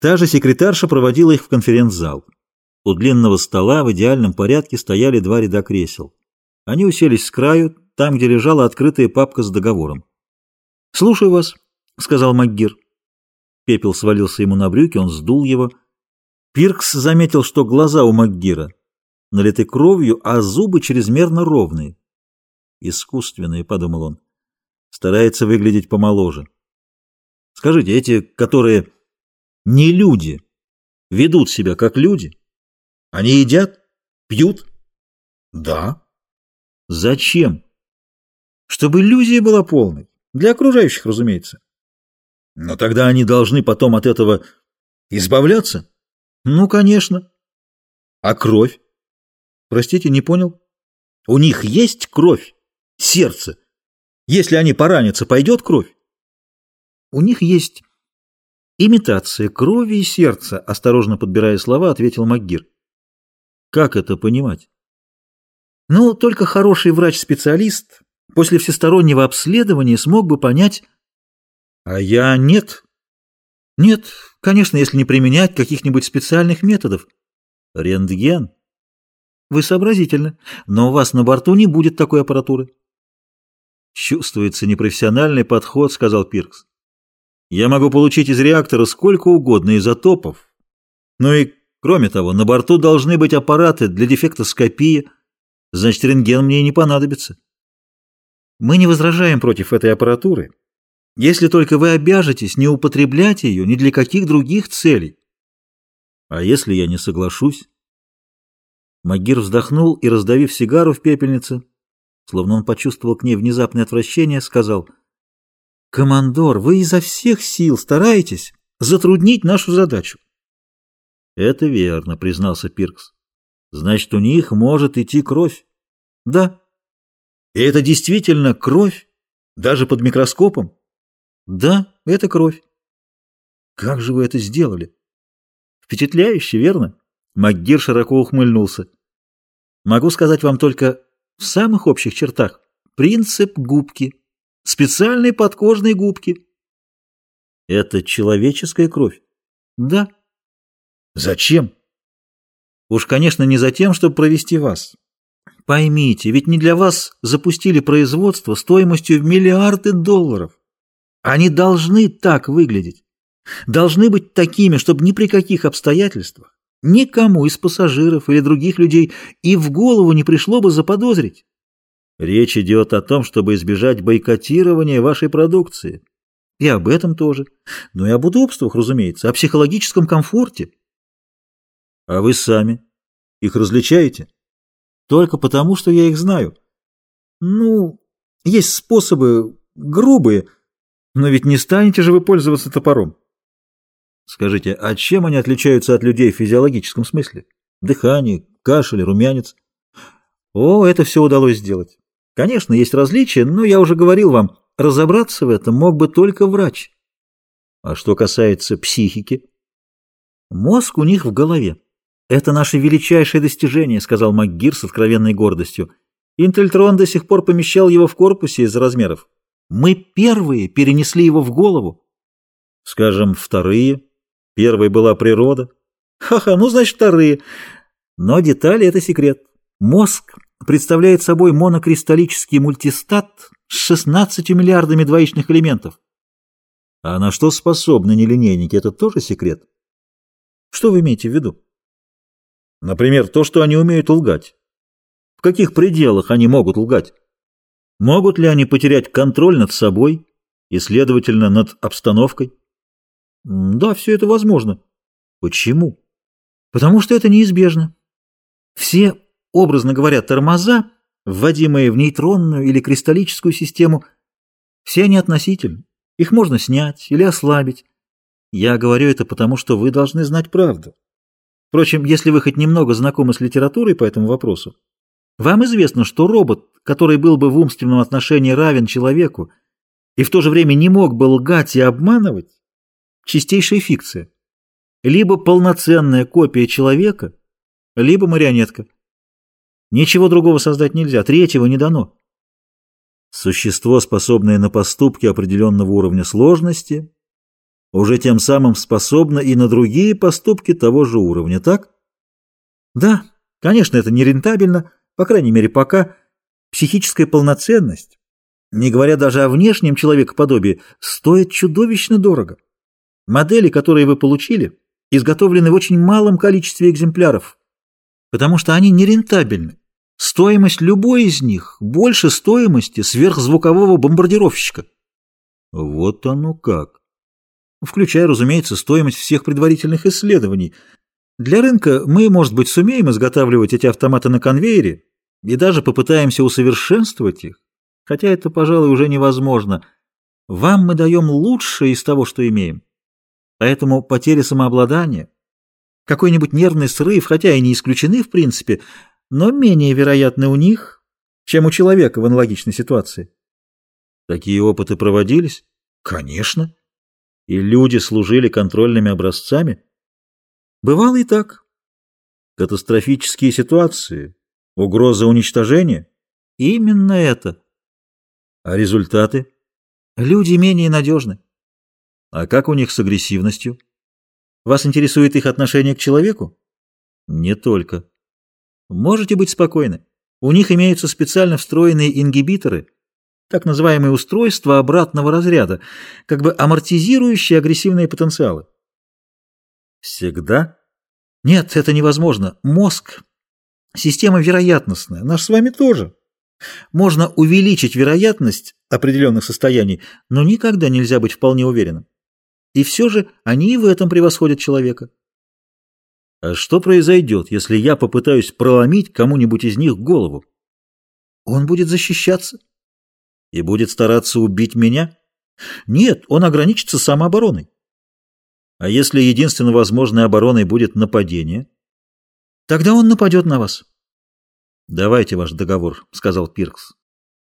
Та же секретарша проводила их в конференц-зал. У длинного стола в идеальном порядке стояли два ряда кресел. Они уселись с краю, там, где лежала открытая папка с договором. «Слушаю вас», — сказал МакГир. Пепел свалился ему на брюки, он сдул его. Пиркс заметил, что глаза у МакГира налиты кровью, а зубы чрезмерно ровные. «Искусственные», — подумал он. Старается выглядеть помоложе. «Скажите, эти, которые не люди, ведут себя как люди?» Они едят? Пьют? Да. Зачем? Чтобы иллюзия была полной. Для окружающих, разумеется. Но тогда они должны потом от этого избавляться? Ну, конечно. А кровь? Простите, не понял? У них есть кровь, сердце. Если они поранятся, пойдет кровь? У них есть имитация крови и сердца, осторожно подбирая слова, ответил МакГир. Как это понимать? Ну, только хороший врач-специалист после всестороннего обследования смог бы понять... А я нет. Нет, конечно, если не применять каких-нибудь специальных методов. Рентген. Вы сообразительны, но у вас на борту не будет такой аппаратуры. Чувствуется непрофессиональный подход, сказал Пиркс. Я могу получить из реактора сколько угодно изотопов, но и Кроме того, на борту должны быть аппараты для дефектоскопии, значит, рентген мне и не понадобится. Мы не возражаем против этой аппаратуры, если только вы обяжетесь не употреблять ее ни для каких других целей. А если я не соглашусь? Магир вздохнул и, раздавив сигару в пепельнице, словно он почувствовал к ней внезапное отвращение, сказал, «Командор, вы изо всех сил стараетесь затруднить нашу задачу. Это верно, признался Пиркс. Значит, у них может идти кровь. Да. И это действительно кровь? Даже под микроскопом? Да, это кровь. Как же вы это сделали? Впечатляюще, верно? МакГир широко ухмыльнулся. Могу сказать вам только в самых общих чертах. Принцип губки. Специальные подкожные губки. Это человеческая кровь? Да. Зачем? Уж, конечно, не за тем, чтобы провести вас. Поймите, ведь не для вас запустили производство стоимостью в миллиарды долларов. Они должны так выглядеть. Должны быть такими, чтобы ни при каких обстоятельствах никому из пассажиров или других людей и в голову не пришло бы заподозрить. Речь идет о том, чтобы избежать бойкотирования вашей продукции. И об этом тоже. Но и об удобствах, разумеется, о психологическом комфорте. А вы сами их различаете? Только потому, что я их знаю. Ну, есть способы грубые, но ведь не станете же вы пользоваться топором. Скажите, а чем они отличаются от людей в физиологическом смысле? Дыхание, кашель, румянец? О, это все удалось сделать. Конечно, есть различия, но я уже говорил вам, разобраться в этом мог бы только врач. А что касается психики? Мозг у них в голове. «Это наше величайшее достижение», — сказал МакГир с откровенной гордостью. «Интельтрон до сих пор помещал его в корпусе из-за размеров. Мы первые перенесли его в голову». «Скажем, вторые. Первой была природа». «Ха-ха, ну, значит, вторые. Но детали — это секрет. Мозг представляет собой монокристаллический мультистат с 16 миллиардами двоичных элементов. А на что способны нелинейники, это тоже секрет? Что вы имеете в виду? Например, то, что они умеют лгать. В каких пределах они могут лгать? Могут ли они потерять контроль над собой и, следовательно, над обстановкой? Да, все это возможно. Почему? Потому что это неизбежно. Все, образно говоря, тормоза, вводимые в нейтронную или кристаллическую систему, все они относительны. Их можно снять или ослабить. Я говорю это потому, что вы должны знать правду. Впрочем, если вы хоть немного знакомы с литературой по этому вопросу, вам известно, что робот, который был бы в умственном отношении равен человеку и в то же время не мог бы лгать и обманывать, чистейшая фикция. Либо полноценная копия человека, либо марионетка. Ничего другого создать нельзя, третьего не дано. Существо, способное на поступки определенного уровня сложности, уже тем самым способна и на другие поступки того же уровня, так? Да, конечно, это не рентабельно, по крайней мере, пока психическая полноценность, не говоря даже о внешнем человекоподобии, стоит чудовищно дорого. Модели, которые вы получили, изготовлены в очень малом количестве экземпляров, потому что они нерентабельны. Стоимость любой из них больше стоимости сверхзвукового бомбардировщика. Вот оно как. Включая, разумеется, стоимость всех предварительных исследований. Для рынка мы, может быть, сумеем изготавливать эти автоматы на конвейере и даже попытаемся усовершенствовать их, хотя это, пожалуй, уже невозможно. Вам мы даем лучшее из того, что имеем. Поэтому потери самообладания, какой-нибудь нервный срыв, хотя и не исключены в принципе, но менее вероятны у них, чем у человека в аналогичной ситуации. Такие опыты проводились? Конечно. И люди служили контрольными образцами? Бывало и так. Катастрофические ситуации? Угроза уничтожения? Именно это. А результаты? Люди менее надежны. А как у них с агрессивностью? Вас интересует их отношение к человеку? Не только. Можете быть спокойны. У них имеются специально встроенные ингибиторы, так называемые устройства обратного разряда, как бы амортизирующие агрессивные потенциалы. Всегда? Нет, это невозможно. Мозг – система вероятностная, наш с вами тоже. Можно увеличить вероятность определенных состояний, но никогда нельзя быть вполне уверенным. И все же они и в этом превосходят человека. А что произойдет, если я попытаюсь проломить кому-нибудь из них голову? Он будет защищаться. И будет стараться убить меня? Нет, он ограничится самообороной. А если единственно возможной обороной будет нападение? Тогда он нападет на вас. Давайте ваш договор, сказал Пиркс.